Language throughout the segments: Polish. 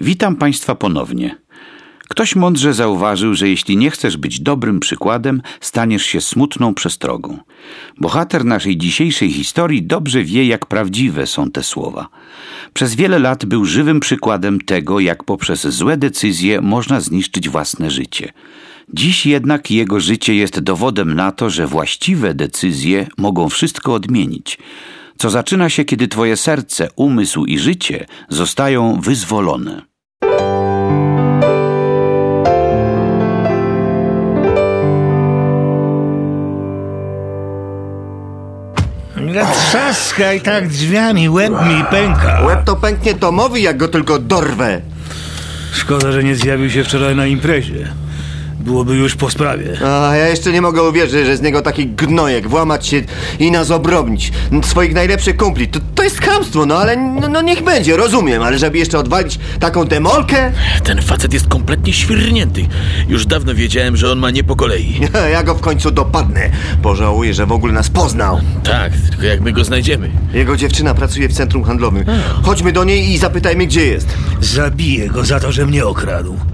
Witam Państwa ponownie. Ktoś mądrze zauważył, że jeśli nie chcesz być dobrym przykładem, staniesz się smutną przestrogą. Bohater naszej dzisiejszej historii dobrze wie, jak prawdziwe są te słowa. Przez wiele lat był żywym przykładem tego, jak poprzez złe decyzje można zniszczyć własne życie. Dziś jednak jego życie jest dowodem na to, że właściwe decyzje mogą wszystko odmienić co zaczyna się, kiedy Twoje serce, umysł i życie zostają wyzwolone. Trzaska i tak drzwiami, łeb mi pęka. Łeb to pęknie Tomowi, jak go tylko dorwę. Szkoda, że nie zjawił się wczoraj na imprezie. Byłoby już po sprawie. A ja jeszcze nie mogę uwierzyć, że z niego taki gnojek włamać się i nas obrobnić. Swoich najlepszych kumpli. To, to jest chamstwo, no ale no, no niech będzie, rozumiem, ale żeby jeszcze odwalić taką demolkę? Ten facet jest kompletnie świrnięty. Już dawno wiedziałem, że on ma nie po kolei. Ja go w końcu dopadnę. Pożałuję, że w ogóle nas poznał. Tak, tylko jak my go znajdziemy. Jego dziewczyna pracuje w centrum handlowym. Chodźmy do niej i zapytajmy, gdzie jest. Zabiję go za to, że mnie okradł.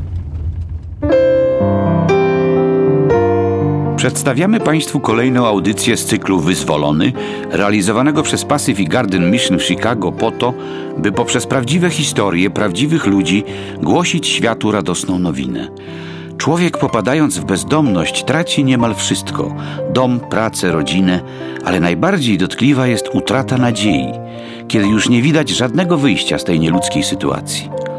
Przedstawiamy Państwu kolejną audycję z cyklu Wyzwolony, realizowanego przez Pacific Garden Mission w Chicago po to, by poprzez prawdziwe historie prawdziwych ludzi głosić światu radosną nowinę. Człowiek popadając w bezdomność traci niemal wszystko dom, pracę, rodzinę, ale najbardziej dotkliwa jest utrata nadziei, kiedy już nie widać żadnego wyjścia z tej nieludzkiej sytuacji.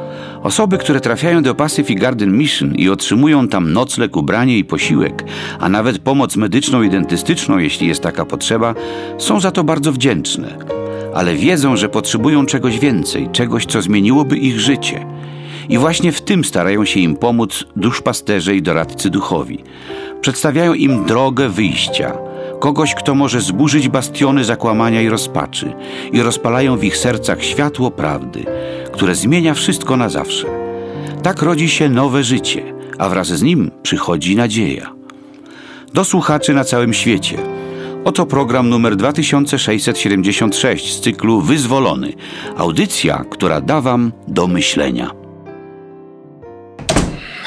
Osoby, które trafiają do Pacific Garden Mission i otrzymują tam nocleg, ubranie i posiłek, a nawet pomoc medyczną i dentystyczną, jeśli jest taka potrzeba, są za to bardzo wdzięczne. Ale wiedzą, że potrzebują czegoś więcej, czegoś, co zmieniłoby ich życie. I właśnie w tym starają się im pomóc duszpasterze i doradcy duchowi. Przedstawiają im drogę wyjścia – kogoś, kto może zburzyć bastiony zakłamania i rozpaczy i rozpalają w ich sercach światło prawdy, które zmienia wszystko na zawsze. Tak rodzi się nowe życie, a wraz z nim przychodzi nadzieja. Do słuchaczy na całym świecie. Oto program numer 2676 z cyklu Wyzwolony. Audycja, która da Wam do myślenia.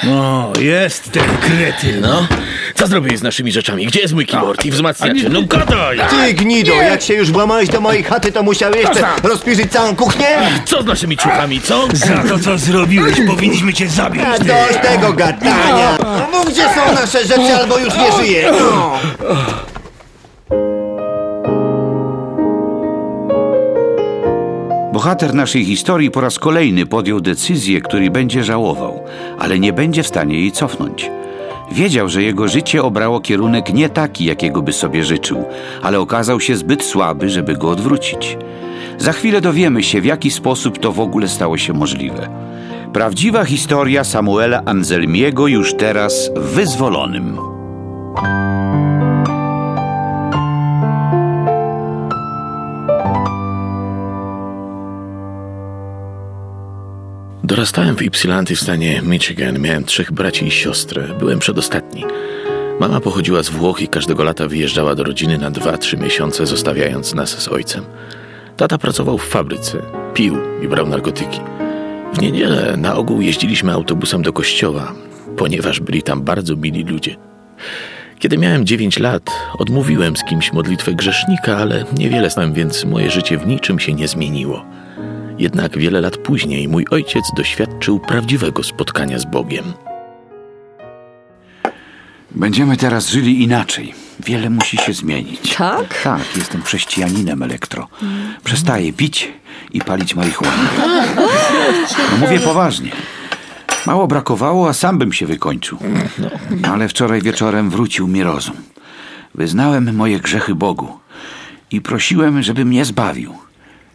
No, jest ten kretyn. No, co zrobiłeś z naszymi rzeczami? Gdzie jest mój keyboard i wzmacniacze? No gadaj! Ty gnido, jak się już włamałeś do mojej chaty, to musiałeś jeszcze rozpierzyć całą kuchnię? Co z naszymi ciuchami, co? Za to, co zrobiłeś, powinniśmy cię zabić. A ty. dość tego gadania! No mów, gdzie są nasze rzeczy, albo już nie żyje! No. Bohater naszej historii po raz kolejny podjął decyzję, której będzie żałował, ale nie będzie w stanie jej cofnąć. Wiedział, że jego życie obrało kierunek nie taki, jakiego by sobie życzył, ale okazał się zbyt słaby, żeby go odwrócić. Za chwilę dowiemy się, w jaki sposób to w ogóle stało się możliwe. Prawdziwa historia Samuela Anselmiego już teraz wyzwolonym. Dorastałem w Ypsilanti w stanie Michigan. Miałem trzech braci i siostrę. Byłem przedostatni. Mama pochodziła z Włoch i każdego lata wyjeżdżała do rodziny na dwa, trzy miesiące, zostawiając nas z ojcem. Tata pracował w fabryce, pił i brał narkotyki. W niedzielę na ogół jeździliśmy autobusem do kościoła, ponieważ byli tam bardzo mili ludzie. Kiedy miałem dziewięć lat, odmówiłem z kimś modlitwę grzesznika, ale niewiele znałem, więc moje życie w niczym się nie zmieniło. Jednak wiele lat później mój ojciec doświadczył prawdziwego spotkania z Bogiem. Będziemy teraz żyli inaczej. Wiele musi się zmienić. Tak? Tak, jestem chrześcijaninem elektro. Przestaję pić i palić marihuanę. No mówię poważnie. Mało brakowało, a sam bym się wykończył. Ale wczoraj wieczorem wrócił mi rozum. Wyznałem moje grzechy Bogu i prosiłem, żeby mnie zbawił.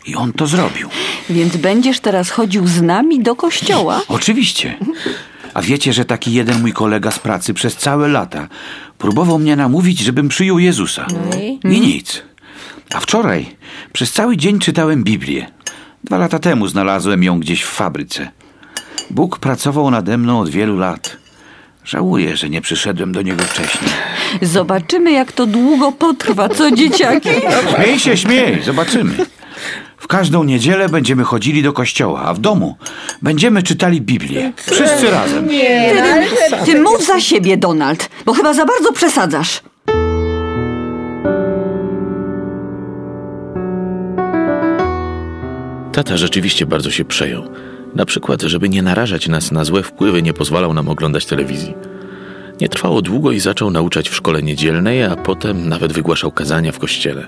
I on to zrobił. Więc będziesz teraz chodził z nami do kościoła? Oczywiście. A wiecie, że taki jeden mój kolega z pracy przez całe lata próbował mnie namówić, żebym przyjął Jezusa. I nic. A wczoraj przez cały dzień czytałem Biblię. Dwa lata temu znalazłem ją gdzieś w fabryce. Bóg pracował nade mną od wielu lat. Żałuję, że nie przyszedłem do niego wcześniej. Zobaczymy, jak to długo potrwa, co dzieciaki? Śmiej się, śmiej, zobaczymy. Każdą niedzielę będziemy chodzili do kościoła, a w domu będziemy czytali Biblię. Wszyscy razem. Ty, ty mów za siebie, Donald, bo chyba za bardzo przesadzasz. Tata rzeczywiście bardzo się przejął. Na przykład, żeby nie narażać nas na złe wpływy, nie pozwalał nam oglądać telewizji. Nie trwało długo i zaczął nauczać w szkole niedzielnej, a potem nawet wygłaszał kazania w kościele.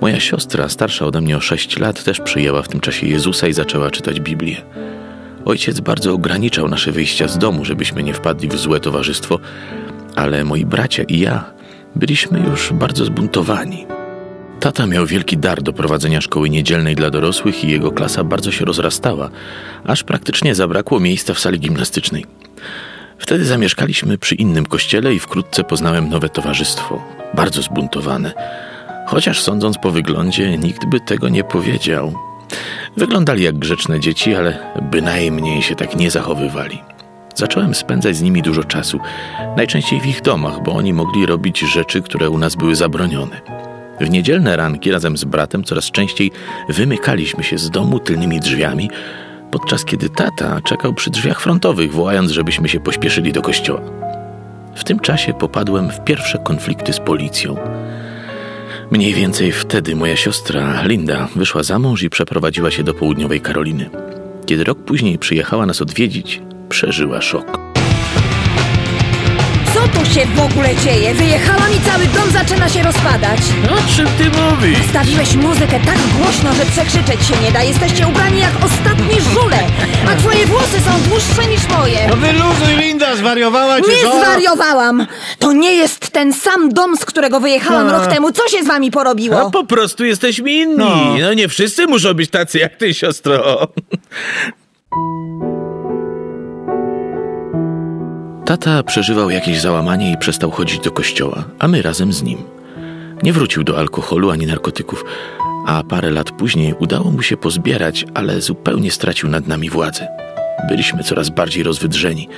Moja siostra, starsza ode mnie o 6 lat, też przyjęła w tym czasie Jezusa i zaczęła czytać Biblię. Ojciec bardzo ograniczał nasze wyjścia z domu, żebyśmy nie wpadli w złe towarzystwo, ale moi bracia i ja byliśmy już bardzo zbuntowani. Tata miał wielki dar do prowadzenia szkoły niedzielnej dla dorosłych i jego klasa bardzo się rozrastała, aż praktycznie zabrakło miejsca w sali gimnastycznej. Wtedy zamieszkaliśmy przy innym kościele i wkrótce poznałem nowe towarzystwo, bardzo zbuntowane. Chociaż sądząc po wyglądzie, nikt by tego nie powiedział. Wyglądali jak grzeczne dzieci, ale bynajmniej się tak nie zachowywali. Zacząłem spędzać z nimi dużo czasu, najczęściej w ich domach, bo oni mogli robić rzeczy, które u nas były zabronione. W niedzielne ranki razem z bratem coraz częściej wymykaliśmy się z domu tylnymi drzwiami, podczas kiedy tata czekał przy drzwiach frontowych, wołając, żebyśmy się pośpieszyli do kościoła. W tym czasie popadłem w pierwsze konflikty z policją. Mniej więcej wtedy moja siostra Linda wyszła za mąż i przeprowadziła się do południowej Karoliny. Kiedy rok później przyjechała nas odwiedzić, przeżyła szok. Się w ogóle dzieje? Wyjechałam i cały dom zaczyna się rozpadać. O czym ty mówisz? Stawiłeś muzykę tak głośno, że przekrzyczeć się nie da. Jesteście ubrani jak ostatni żule. A twoje włosy są dłuższe niż moje. No wyluzuj, Linda, zwariowała cię, Nie co? zwariowałam! To nie jest ten sam dom, z którego wyjechałam A. rok temu. Co się z wami porobiło? No po prostu jesteśmy inni. No. No. nie wszyscy muszą być tacy jak ty, siostro. Tata przeżywał jakieś załamanie i przestał chodzić do kościoła, a my razem z nim. Nie wrócił do alkoholu ani narkotyków, a parę lat później udało mu się pozbierać, ale zupełnie stracił nad nami władzę. Byliśmy coraz bardziej rozwydrzeni.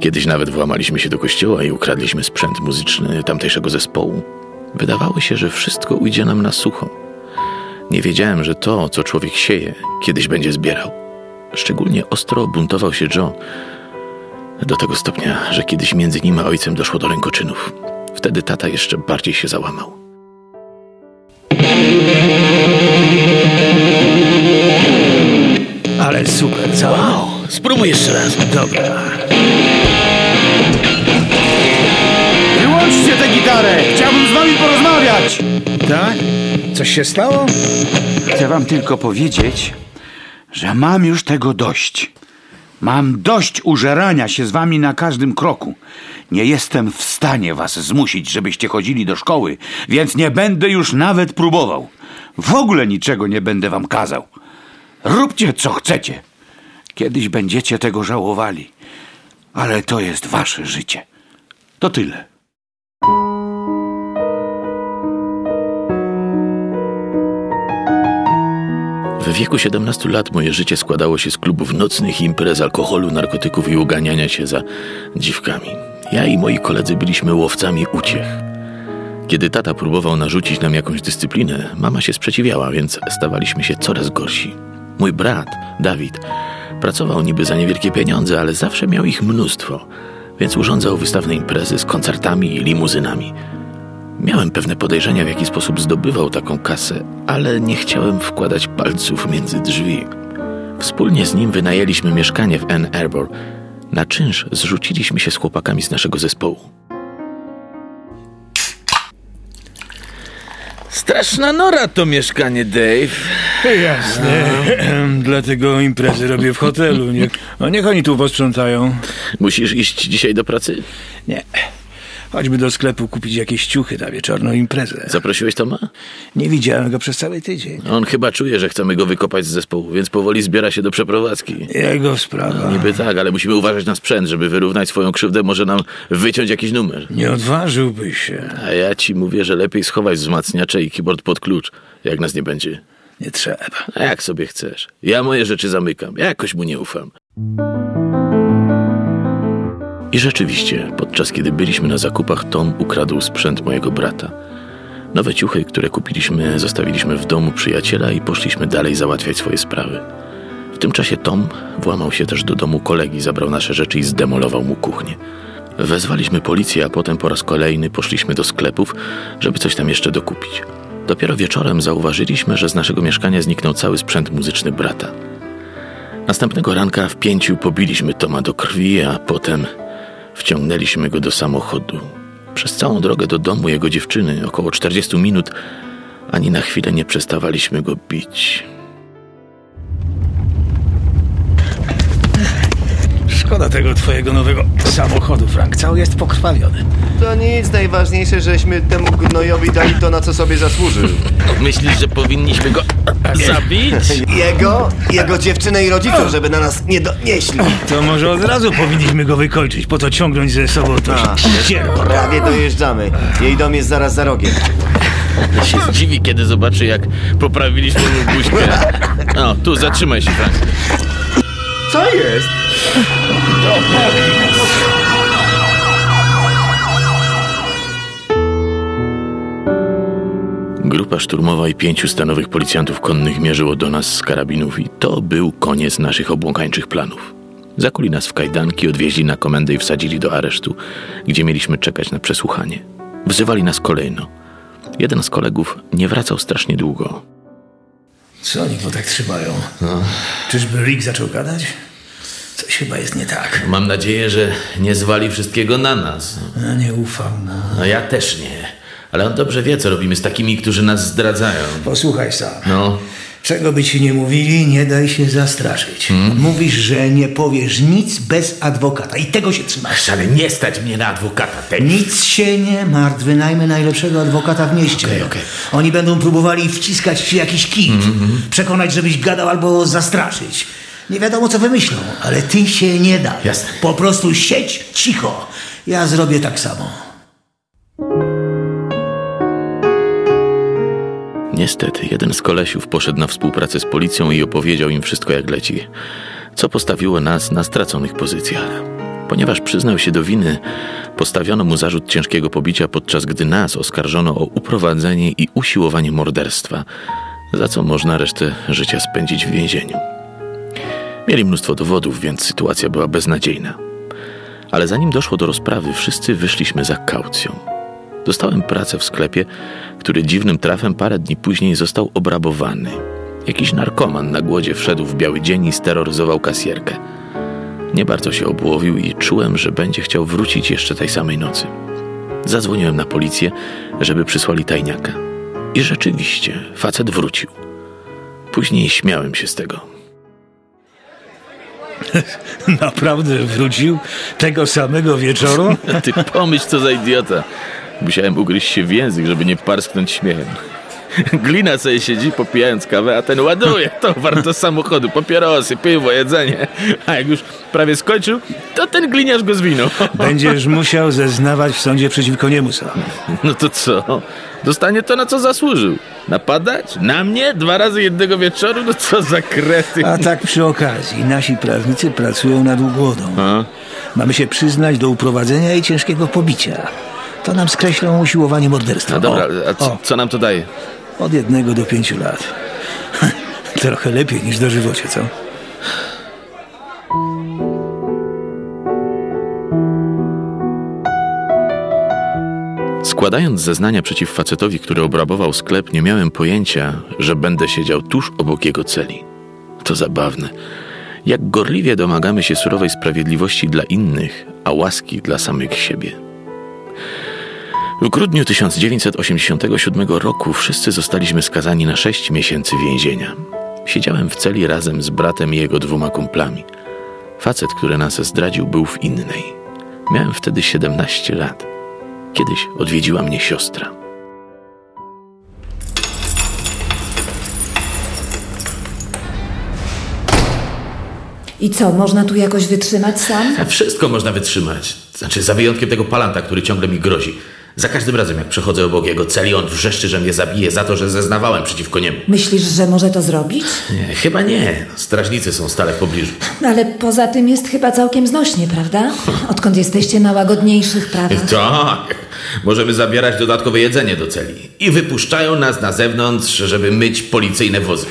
Kiedyś nawet włamaliśmy się do kościoła i ukradliśmy sprzęt muzyczny tamtejszego zespołu. Wydawało się, że wszystko ujdzie nam na sucho. Nie wiedziałem, że to, co człowiek sieje, kiedyś będzie zbierał. Szczególnie ostro buntował się Joe, do tego stopnia, że kiedyś między nim a ojcem doszło do rękoczynów. Wtedy tata jeszcze bardziej się załamał. Ale super, co? Spróbuj jeszcze raz. Dobra. Wyłączcie tę gitarę! Chciałbym z wami porozmawiać! Tak? Coś się stało? Chcę wam tylko powiedzieć, że mam już tego dość. Mam dość użerania się z wami na każdym kroku. Nie jestem w stanie was zmusić, żebyście chodzili do szkoły, więc nie będę już nawet próbował. W ogóle niczego nie będę wam kazał. Róbcie co chcecie. Kiedyś będziecie tego żałowali, ale to jest wasze życie. To tyle. W wieku 17 lat moje życie składało się z klubów nocnych, imprez, alkoholu, narkotyków i uganiania się za dziwkami. Ja i moi koledzy byliśmy łowcami uciech. Kiedy tata próbował narzucić nam jakąś dyscyplinę, mama się sprzeciwiała, więc stawaliśmy się coraz gorsi. Mój brat, Dawid, pracował niby za niewielkie pieniądze, ale zawsze miał ich mnóstwo, więc urządzał wystawne imprezy z koncertami i limuzynami. Miałem pewne podejrzenia, w jaki sposób zdobywał taką kasę, ale nie chciałem wkładać palców między drzwi. Wspólnie z nim wynajęliśmy mieszkanie w Ann Arbor. Na czynsz zrzuciliśmy się z chłopakami z naszego zespołu. Straszna nora to mieszkanie, Dave. Jasne. Dlatego imprezy robię w hotelu. Niech, no niech oni tu posprzątają. Musisz iść dzisiaj do pracy? Nie. Choćby do sklepu kupić jakieś ciuchy na wieczorną imprezę. Zaprosiłeś Toma? Nie widziałem go przez cały tydzień. On chyba czuje, że chcemy go wykopać z zespołu, więc powoli zbiera się do przeprowadzki. Jego sprawa. Niby tak, ale musimy uważać na sprzęt, żeby wyrównać swoją krzywdę, może nam wyciąć jakiś numer. Nie odważyłbyś się. A ja ci mówię, że lepiej schować wzmacniacze i keyboard pod klucz, jak nas nie będzie. Nie trzeba. A jak sobie chcesz. Ja moje rzeczy zamykam. Ja jakoś mu nie ufam. I rzeczywiście, podczas kiedy byliśmy na zakupach, Tom ukradł sprzęt mojego brata. Nowe ciuchy, które kupiliśmy, zostawiliśmy w domu przyjaciela i poszliśmy dalej załatwiać swoje sprawy. W tym czasie Tom włamał się też do domu kolegi, zabrał nasze rzeczy i zdemolował mu kuchnię. Wezwaliśmy policję, a potem po raz kolejny poszliśmy do sklepów, żeby coś tam jeszcze dokupić. Dopiero wieczorem zauważyliśmy, że z naszego mieszkania zniknął cały sprzęt muzyczny brata. Następnego ranka w pięciu pobiliśmy Toma do krwi, a potem wciągnęliśmy go do samochodu. Przez całą drogę do domu jego dziewczyny, około 40 minut, ani na chwilę nie przestawaliśmy go bić. Szkoda tego twojego nowego samochodu, Frank. Cały jest pokrwawiony. To nic, najważniejsze, żeśmy temu gnojowi dali to, na co sobie zasłużył. Myślisz, że powinniśmy go zabić? Jego, jego dziewczynę i rodziców, żeby na nas nie donieśli. To może od razu powinniśmy go wykończyć, po to ciągnąć ze sobą to A, ścierwo. Prawie dojeżdżamy. Jej dom jest zaraz za rogiem. się zdziwi, kiedy zobaczy, jak poprawiliśmy mu buźkę. No, tu zatrzymaj się, Frank. Co jest? Grupa szturmowa i pięciu stanowych policjantów konnych mierzyło do nas z karabinów i to był koniec naszych obłąkańczych planów. Zakuli nas w kajdanki, odwieźli na komendę i wsadzili do aresztu, gdzie mieliśmy czekać na przesłuchanie. Wzywali nas kolejno. Jeden z kolegów nie wracał strasznie długo. Co oni go tak trzymają? Czyżby Rick zaczął gadać? Coś chyba jest nie tak. Mam nadzieję, że nie zwali wszystkiego na nas. Ja nie ufam mu. No ja też nie. Ale on dobrze wie, co robimy z takimi, którzy nas zdradzają. Posłuchaj sam. No, Czego by ci nie mówili, nie daj się zastraszyć. Mówisz, że nie powiesz nic bez adwokata i tego się trzymasz. ale nie stać mnie na adwokata. Tej. Nic się nie martw, wynajmę najlepszego adwokata w mieście. Okej, okej. Oni będą próbowali wciskać ci jakiś kit, przekonać, żebyś gadał albo zastraszyć. Nie wiadomo, co wymyślą, ale ty się nie daj. Jasne. Po prostu siedź cicho. Ja zrobię tak samo. Niestety, jeden z kolesiów poszedł na współpracę z policją i opowiedział im wszystko jak leci, co postawiło nas na straconych pozycjach. Ponieważ przyznał się do winy, postawiono mu zarzut ciężkiego pobicia, podczas gdy nas oskarżono o uprowadzenie i usiłowanie morderstwa, za co można resztę życia spędzić w więzieniu. Mieli mnóstwo dowodów, więc sytuacja była beznadziejna. Ale zanim doszło do rozprawy, wszyscy wyszliśmy za kaucją. Dostałem pracę w sklepie, który dziwnym trafem parę dni później został obrabowany. Jakiś narkoman na głodzie wszedł w biały dzień i steroryzował kasjerkę. Nie bardzo się obłowił i czułem, że będzie chciał wrócić jeszcze tej samej nocy. Zadzwoniłem na policję, żeby przysłali tajniaka. I rzeczywiście, facet wrócił. Później śmiałem się z tego. Naprawdę wrócił tego samego wieczoru? Ty pomyśl, co za idiota. Musiałem ugryźć się w język, żeby nie parsknąć śmiechem. Glina sobie siedzi, popijając kawę, a ten ładuje towar do samochodu, papierosy, piwo, jedzenie. A jak już prawie skończył, to ten gliniarz go zwinął. Będziesz musiał zeznawać w sądzie przeciwko niemu sam. No to co? Dostanie to, na co zasłużył. Napadać? Na mnie? Dwa razy jednego wieczoru? No co za krety. A tak przy okazji, nasi prawnicy pracują nad ugłodą. A? Mamy się przyznać do uprowadzenia i ciężkiego pobicia. To nam skreślą usiłowanie morderstwa. No dobra, O, a co, co nam to daje? od jednego do pięciu lat. Trochę lepiej niż dożywocie, co? Składając zeznania przeciw facetowi, który obrabował sklep, nie miałem pojęcia, że będę siedział tuż obok jego celi. To zabawne. Jak gorliwie domagamy się surowej sprawiedliwości dla innych, a łaski dla samych siebie. W grudniu 1987 roku wszyscy zostaliśmy skazani na sześć miesięcy więzienia. Siedziałem w celi razem z bratem i jego dwoma kumplami. Facet, który nas zdradził, był w innej. Miałem wtedy 17 lat. Kiedyś odwiedziła mnie siostra. I co, można tu jakoś wytrzymać sam? A wszystko można wytrzymać. Znaczy, za wyjątkiem tego palanta, który ciągle mi grozi. Za każdym razem, jak przechodzę obok jego celi, on wrzeszczy, że mnie zabije za to, że zeznawałem przeciwko niemu. Myślisz, że może to zrobić? Nie, chyba nie. Strażnicy są stale w pobliżu. Ale poza tym jest chyba całkiem znośnie, prawda? Odkąd jesteście na łagodniejszych prawach. Tak. Możemy zabierać dodatkowe jedzenie do celi. I wypuszczają nas na zewnątrz, żeby myć policyjne wozy.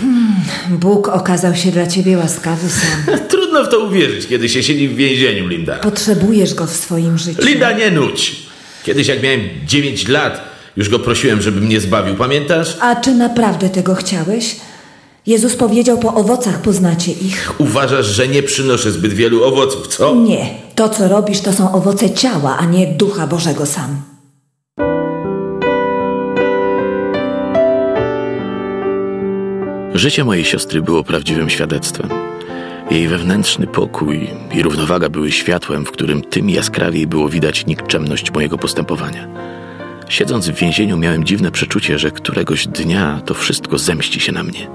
Bóg okazał się dla ciebie łaskawy sam. Trudno w to uwierzyć, kiedy się siedzi w więzieniu, Linda. Potrzebujesz go w swoim życiu. Linda, nie nudź! Kiedyś, jak miałem 9 lat, już go prosiłem, żeby mnie zbawił, pamiętasz? A czy naprawdę tego chciałeś? Jezus powiedział, po owocach poznacie ich. Uważasz, że nie przynoszę zbyt wielu owoców, co? Nie, to co robisz to są owoce ciała, a nie ducha Bożego sam. Życie mojej siostry było prawdziwym świadectwem. Jej wewnętrzny pokój i równowaga były światłem, w którym tym jaskrawiej było widać nikczemność mojego postępowania. Siedząc w więzieniu, miałem dziwne przeczucie, że któregoś dnia to wszystko zemści się na mnie.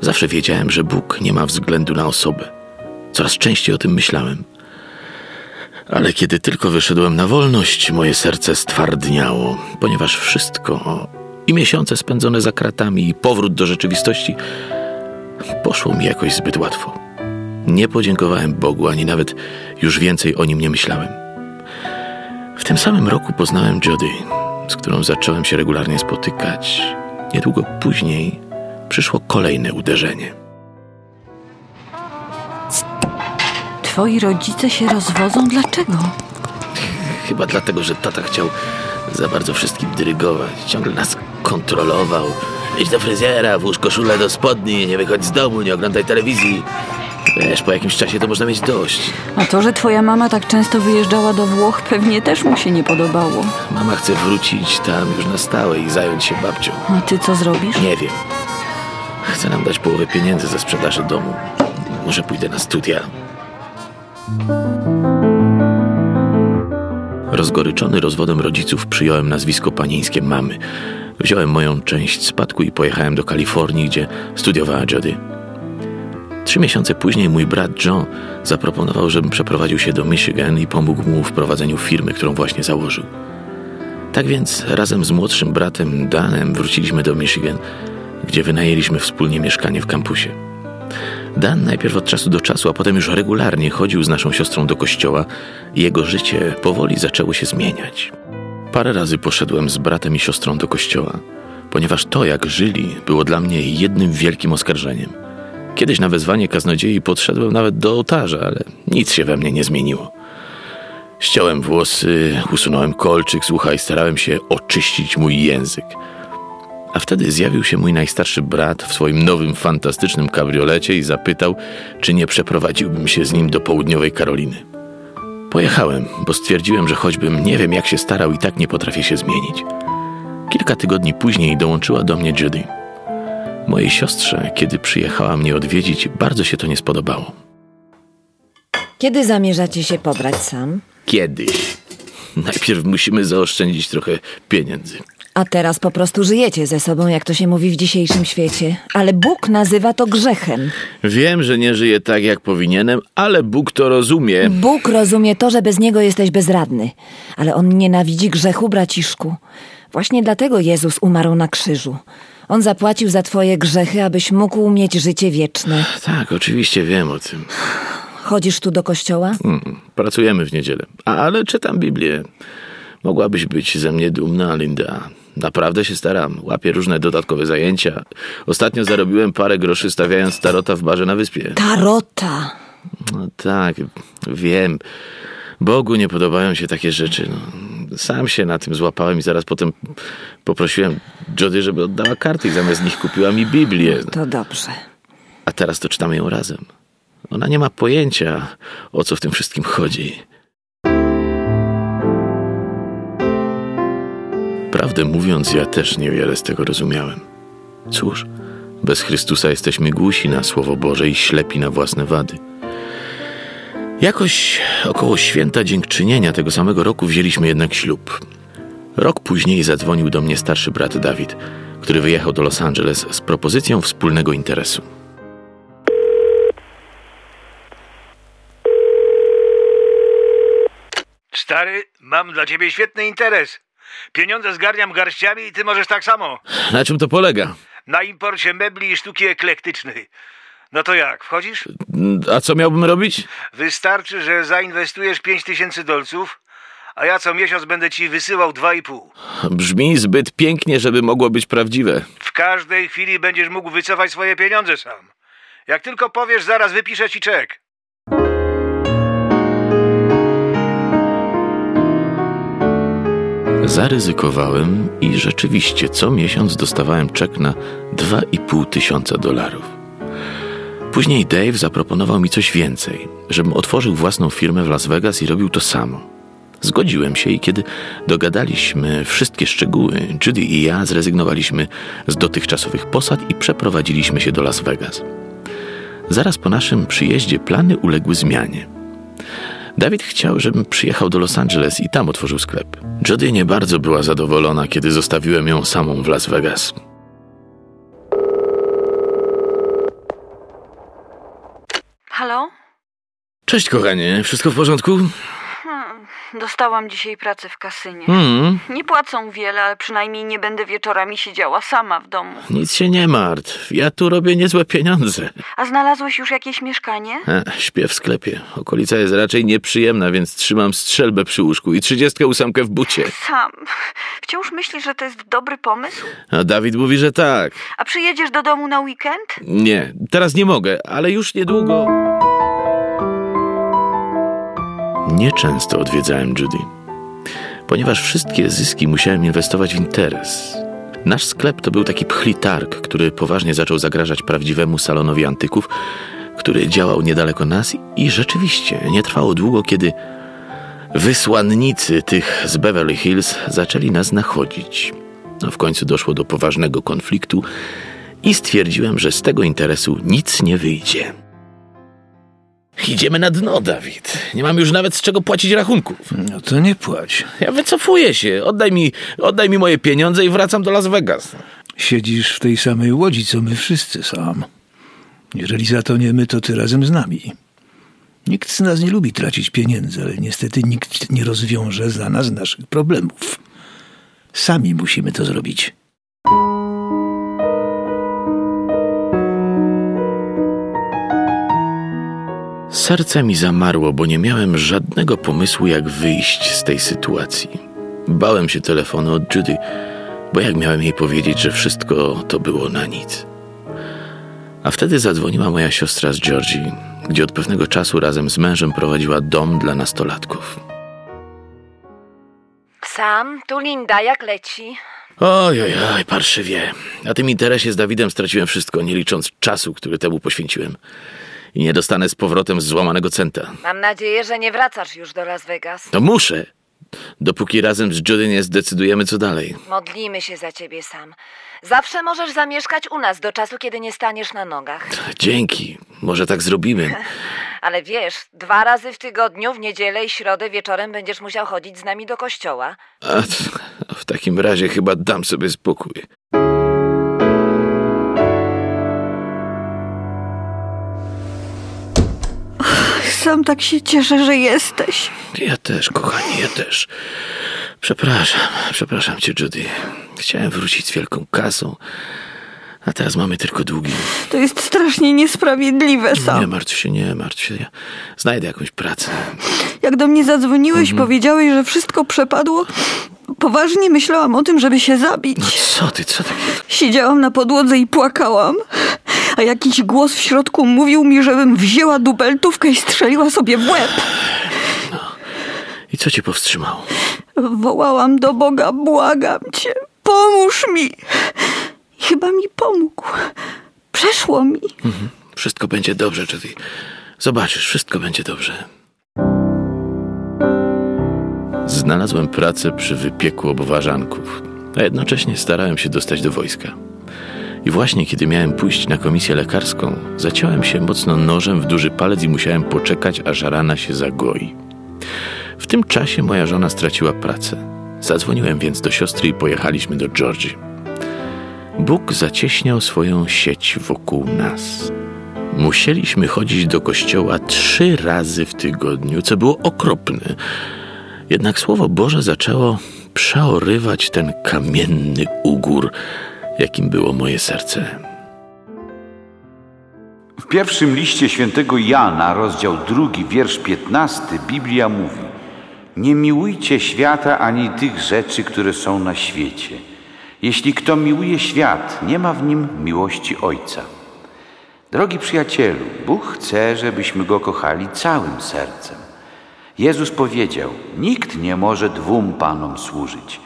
Zawsze wiedziałem, że Bóg nie ma względu na osobę. Coraz częściej o tym myślałem. Ale kiedy tylko wyszedłem na wolność, moje serce stwardniało, ponieważ wszystko i miesiące spędzone za kratami, i powrót do rzeczywistości poszło mi jakoś zbyt łatwo. Nie podziękowałem Bogu, ani nawet już więcej o nim nie myślałem. W tym samym roku poznałem Jody, z którą zacząłem się regularnie spotykać. Niedługo później przyszło kolejne uderzenie. Twoi rodzice się rozwodzą? Dlaczego? Chyba dlatego, że tata chciał za bardzo wszystkim dyrygować. Ciągle nas kontrolował. Idź do fryzjera, włóż koszulę do spodni, nie wychodź z domu, nie oglądaj telewizji. Wiesz, po jakimś czasie to można mieć dość. A to, że twoja mama tak często wyjeżdżała do Włoch, pewnie też mu się nie podobało. Mama chce wrócić tam już na stałe i zająć się babcią. A ty co zrobisz? Nie wiem. Chce nam dać połowę pieniędzy za sprzedaży domu. Może pójdę na studia. Rozgoryczony rozwodem rodziców przyjąłem nazwisko panieńskie mamy. Wziąłem moją część spadku i pojechałem do Kalifornii, gdzie studiowała Jody. Trzy miesiące później mój brat John zaproponował, żebym przeprowadził się do Michigan i pomógł mu w prowadzeniu firmy, którą właśnie założył. Tak więc razem z młodszym bratem Danem wróciliśmy do Michigan, gdzie wynajęliśmy wspólnie mieszkanie w kampusie. Dan najpierw od czasu do czasu, a potem już regularnie chodził z naszą siostrą do kościoła i jego życie powoli zaczęło się zmieniać. Parę razy poszedłem z bratem i siostrą do kościoła, ponieważ to, jak żyli, było dla mnie jednym wielkim oskarżeniem. Kiedyś na wezwanie kaznodziei podszedłem nawet do ołtarza, ale nic się we mnie nie zmieniło. Ściąłem włosy, usunąłem kolczyk, słuchaj, starałem się oczyścić mój język. A wtedy zjawił się mój najstarszy brat w swoim nowym, fantastycznym kabriolecie i zapytał, czy nie przeprowadziłbym się z nim do południowej Karoliny. Pojechałem, bo stwierdziłem, że choćbym nie wiem jak się starał, i tak nie potrafię się zmienić. Kilka tygodni później dołączyła do mnie Judy. Mojej siostrze, kiedy przyjechała mnie odwiedzić, bardzo się to nie spodobało. Kiedy zamierzacie się pobrać sam? Kiedyś. Najpierw musimy zaoszczędzić trochę pieniędzy. A teraz po prostu żyjecie ze sobą, jak to się mówi w dzisiejszym świecie. Ale Bóg nazywa to grzechem. Wiem, że nie żyję tak, jak powinienem, ale Bóg to rozumie. Bóg rozumie to, że bez niego jesteś bezradny. Ale on nienawidzi grzechu, braciszku. Właśnie dlatego Jezus umarł na krzyżu. On zapłacił za twoje grzechy, abyś mógł mieć życie wieczne. Tak, oczywiście wiem o tym. Chodzisz tu do kościoła? Mm, Pracujemy w niedzielę, A, ale czytam Biblię. Mogłabyś być ze mnie dumna, Linda. Naprawdę się staram. Łapię różne dodatkowe zajęcia. Ostatnio zarobiłem parę groszy stawiając tarota w barze na wyspie. Tarota. No tak, wiem. Bogu nie podobają się takie rzeczy. No. Sam się na tym złapałem i zaraz potem poprosiłem Jody, żeby oddała karty i zamiast nich kupiła mi Biblię. To dobrze. A teraz to czytamy ją razem. Ona nie ma pojęcia, o co w tym wszystkim chodzi. Prawdę mówiąc, ja też niewiele z tego rozumiałem. Cóż, bez Chrystusa jesteśmy głusi na Słowo Boże i ślepi na własne wady. Jakoś około święta dziękczynienia tego samego roku wzięliśmy jednak ślub. Rok później zadzwonił do mnie starszy brat Dawid, który wyjechał do Los Angeles z propozycją wspólnego interesu. Stary, mam dla ciebie świetny interes. Pieniądze zgarniam garściami i ty możesz tak samo. Na czym to polega? Na imporcie mebli i sztuki eklektycznej. No to jak, wchodzisz? A co miałbym robić? Wystarczy, że zainwestujesz 5000 dolców, a ja co miesiąc będę ci wysyłał dwa i pół. Brzmi zbyt pięknie, żeby mogło być prawdziwe. W każdej chwili będziesz mógł wycofać swoje pieniądze sam. Jak tylko powiesz, zaraz wypiszę ci czek. Zaryzykowałem i rzeczywiście co miesiąc dostawałem czek na 2,5 tysiąca dolarów. Później Dave zaproponował mi coś więcej, żebym otworzył własną firmę w Las Vegas i robił to samo. Zgodziłem się i kiedy dogadaliśmy wszystkie szczegóły, Judy i ja zrezygnowaliśmy z dotychczasowych posad i przeprowadziliśmy się do Las Vegas. Zaraz po naszym przyjeździe plany uległy zmianie. Dawid chciał, żebym przyjechał do Los Angeles i tam otworzył sklep. Jody nie bardzo była zadowolona, kiedy zostawiłem ją samą w Las Vegas. Cześć, kochanie, wszystko w porządku? Hmm, dostałam dzisiaj pracę w kasynie. Hmm, Nie płacą wiele, ale przynajmniej nie będę wieczorami siedziała sama w domu. nic się nie martw. Ja tu robię niezłe pieniądze. A znalazłeś już jakieś mieszkanie? E, śpię w sklepie. Okolica jest raczej nieprzyjemna, więc trzymam strzelbę przy łóżku i 38 w bucie. Sam. Wciąż myślisz, że to jest dobry pomysł? A Dawid mówi, że tak. A przyjedziesz do domu na weekend? Nie, teraz nie mogę, ale już niedługo. Nieczęsto odwiedzałem Judy, ponieważ wszystkie zyski musiałem inwestować w interes. Nasz sklep to był taki pchli targ, który poważnie zaczął zagrażać prawdziwemu salonowi antyków, który działał niedaleko nas i rzeczywiście nie trwało długo, kiedy wysłannicy tych z Beverly Hills zaczęli nas nachodzić. No, w końcu doszło do poważnego konfliktu i stwierdziłem, że z tego interesu nic nie wyjdzie. Idziemy na dno, Dawid. Nie mam już nawet z czego płacić rachunków. No to nie płać. Ja wycofuję się. Oddaj mi, oddaj mi moje pieniądze i wracam do Las Vegas. Siedzisz w tej samej łodzi, co my wszyscy sam. Jeżeli zatoniemy, to ty razem z nami. Nikt z nas nie lubi tracić pieniędzy, ale niestety nikt nie rozwiąże za nas naszych problemów. Sami musimy to zrobić. Serce mi zamarło, bo nie miałem żadnego pomysłu, jak wyjść z tej sytuacji. Bałem się telefonu od Judy, bo jak miałem jej powiedzieć, że wszystko to było na nic. A wtedy zadzwoniła moja siostra z Georgii, gdzie od pewnego czasu razem z mężem prowadziła dom dla nastolatków. Sam, tu Linda, jak leci? Oj, oj, oj, parszywie. Na tym interesie z Dawidem straciłem wszystko, nie licząc czasu, który temu poświęciłem. I nie dostanę z powrotem złamanego centa. Mam nadzieję, że nie wracasz już do Las Vegas. No muszę, dopóki razem z Judy nie zdecydujemy, co dalej. Modlimy się za ciebie sam. Zawsze możesz zamieszkać u nas do czasu, kiedy nie staniesz na nogach. Dzięki, może tak zrobimy. Ale wiesz, dwa razy w tygodniu, w niedzielę i środę wieczorem będziesz musiał chodzić z nami do kościoła. A w takim razie chyba dam sobie spokój. Sam tak się cieszę, że jesteś. Ja też, kochani, ja też. Przepraszam, przepraszam cię, Judy. Chciałem wrócić z wielką kasą, a teraz mamy tylko długi. To jest strasznie niesprawiedliwe, Nie Sam. martw się, nie martw się. Ja znajdę jakąś pracę. Jak do mnie zadzwoniłeś, powiedziałeś, że wszystko przepadło, poważnie myślałam o tym, żeby się zabić. No co ty, co takiego? Siedziałam na podłodze i płakałam, a jakiś głos w środku mówił mi, żebym wzięła dubeltówkę i strzeliła sobie w łeb. I co cię powstrzymało? Wołałam do Boga, błagam cię, pomóż mi. I chyba mi pomógł. Przeszło mi. Wszystko będzie dobrze, Judy. Zobaczysz, wszystko będzie dobrze. Znalazłem pracę przy wypieku obwarzanków, a jednocześnie starałem się dostać do wojska. I właśnie kiedy miałem pójść na komisję lekarską, zaciąłem się mocno nożem w duży palec i musiałem poczekać, aż rana się zagoi. W tym czasie moja żona straciła pracę. Zadzwoniłem więc do siostry i pojechaliśmy do Georgii. Bóg zacieśniał swoją sieć wokół nas. Musieliśmy chodzić do kościoła trzy razy w tygodniu, co było okropne. Jednak Słowo Boże zaczęło przeorywać ten kamienny ugór, jakim było moje serce. W pierwszym liście świętego Jana, rozdział drugi, wiersz 15, Biblia mówi Nie miłujcie świata ani tych rzeczy, które są na świecie. Jeśli kto miłuje świat, nie ma w nim miłości Ojca. Drogi przyjacielu, Bóg chce, żebyśmy Go kochali całym sercem. Jezus powiedział: Nikt nie może dwóm panom służyć,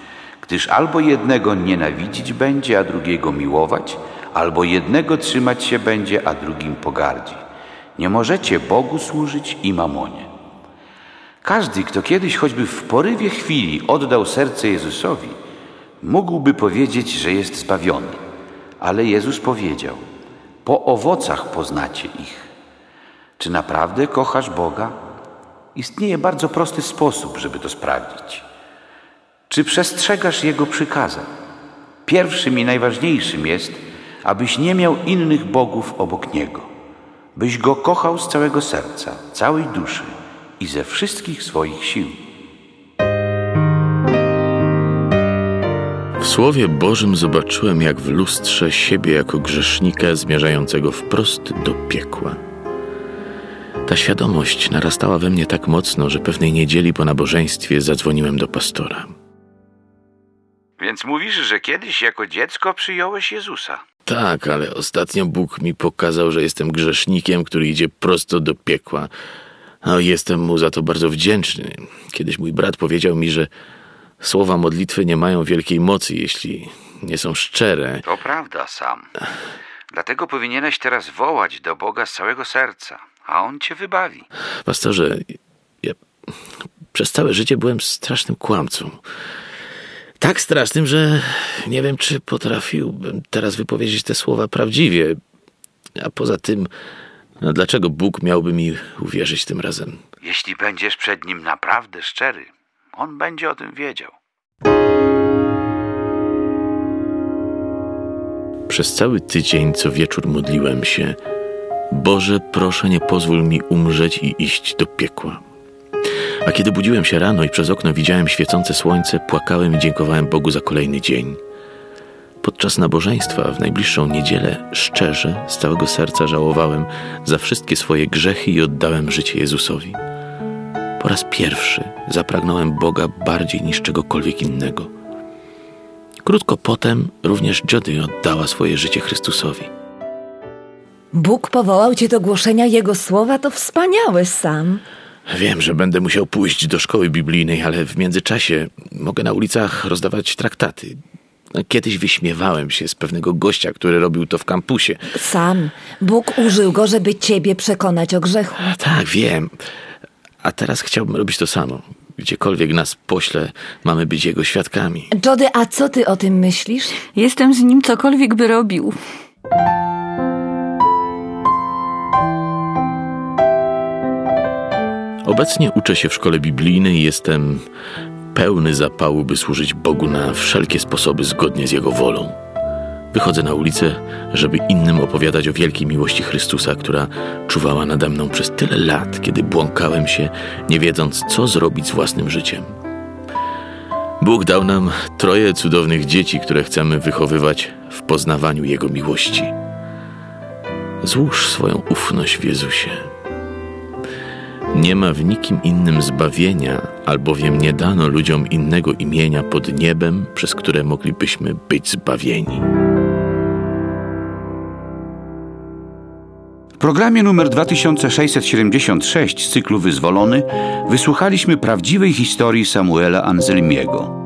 gdyż albo jednego nienawidzić będzie, a drugiego miłować, albo jednego trzymać się będzie, a drugim pogardzi. Nie możecie Bogu służyć i mamonie. Każdy, kto kiedyś choćby w porywie chwili oddał serce Jezusowi, mógłby powiedzieć, że jest zbawiony. Ale Jezus powiedział: Po owocach poznacie ich. Czy naprawdę kochasz Boga? Istnieje bardzo prosty sposób, żeby to sprawdzić. Czy przestrzegasz Jego przykazań? Pierwszym i najważniejszym jest, abyś nie miał innych bogów obok Niego, byś Go kochał z całego serca, całej duszy i ze wszystkich swoich sił. W Słowie Bożym zobaczyłem jak w lustrze siebie jako grzesznika zmierzającego wprost do piekła. Ta świadomość narastała we mnie tak mocno, że pewnej niedzieli po nabożeństwie zadzwoniłem do pastora. Więc mówisz, że kiedyś jako dziecko przyjąłeś Jezusa. Tak, ale ostatnio Bóg mi pokazał, że jestem grzesznikiem, który idzie prosto do piekła. A jestem mu za to bardzo wdzięczny. Kiedyś mój brat powiedział mi, że słowa modlitwy nie mają wielkiej mocy, jeśli nie są szczere. To prawda, Sam. Dlatego powinieneś teraz wołać do Boga z całego serca, a On cię wybawi. Pastorze, ja przez całe życie byłem strasznym kłamcą. Tak strasznym, że nie wiem, czy potrafiłbym teraz wypowiedzieć te słowa prawdziwie. A poza tym, no dlaczego Bóg miałby mi uwierzyć tym razem? Jeśli będziesz przed Nim naprawdę szczery, On będzie o tym wiedział. Przez cały tydzień co wieczór modliłem się: Boże, proszę, nie pozwól mi umrzeć i iść do piekła. A kiedy budziłem się rano i przez okno widziałem świecące słońce, płakałem i dziękowałem Bogu za kolejny dzień. Podczas nabożeństwa w najbliższą niedzielę szczerze, z całego serca żałowałem za wszystkie swoje grzechy i oddałem życie Jezusowi. Po raz pierwszy zapragnąłem Boga bardziej niż czegokolwiek innego. Krótko potem również Jody oddała swoje życie Chrystusowi. Bóg powołał cię do głoszenia Jego słowa, to wspaniałe sam. Wiem, że będę musiał pójść do szkoły biblijnej, ale w międzyczasie mogę na ulicach rozdawać traktaty. Kiedyś wyśmiewałem się z pewnego gościa, który robił to w kampusie. Sam. Bóg użył go, żeby ciebie przekonać o grzechu. Tak, wiem. A teraz chciałbym robić to samo. Gdziekolwiek nas pośle, mamy być jego świadkami. Jody, a co ty o tym myślisz? Jestem z nim cokolwiek by robił. Obecnie uczę się w szkole biblijnej i jestem pełny zapału, by służyć Bogu na wszelkie sposoby zgodnie z Jego wolą. Wychodzę na ulicę, żeby innym opowiadać o wielkiej miłości Chrystusa, która czuwała nade mną przez tyle lat, kiedy błąkałem się, nie wiedząc, co zrobić z własnym życiem. Bóg dał nam troje cudownych dzieci, które chcemy wychowywać w poznawaniu Jego miłości. Złóż swoją ufność w Jezusie. Nie ma w nikim innym zbawienia, albowiem nie dano ludziom innego imienia pod niebem, przez które moglibyśmy być zbawieni. W programie numer 2676 z cyklu Wyzwolony wysłuchaliśmy prawdziwej historii Samuela Anselmiego.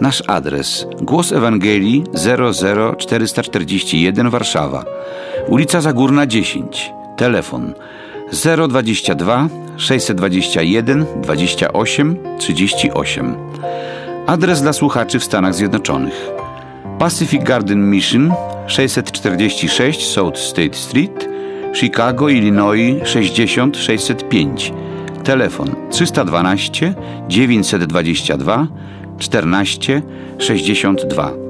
Nasz adres Głos Ewangelii 00441 Warszawa, ulica Zagórna 10, telefon 022 621 28 38. Adres dla słuchaczy w Stanach Zjednoczonych Pacific Garden Mission 646 South State Street, Chicago, Illinois 60605. Telefon 312 922 14 62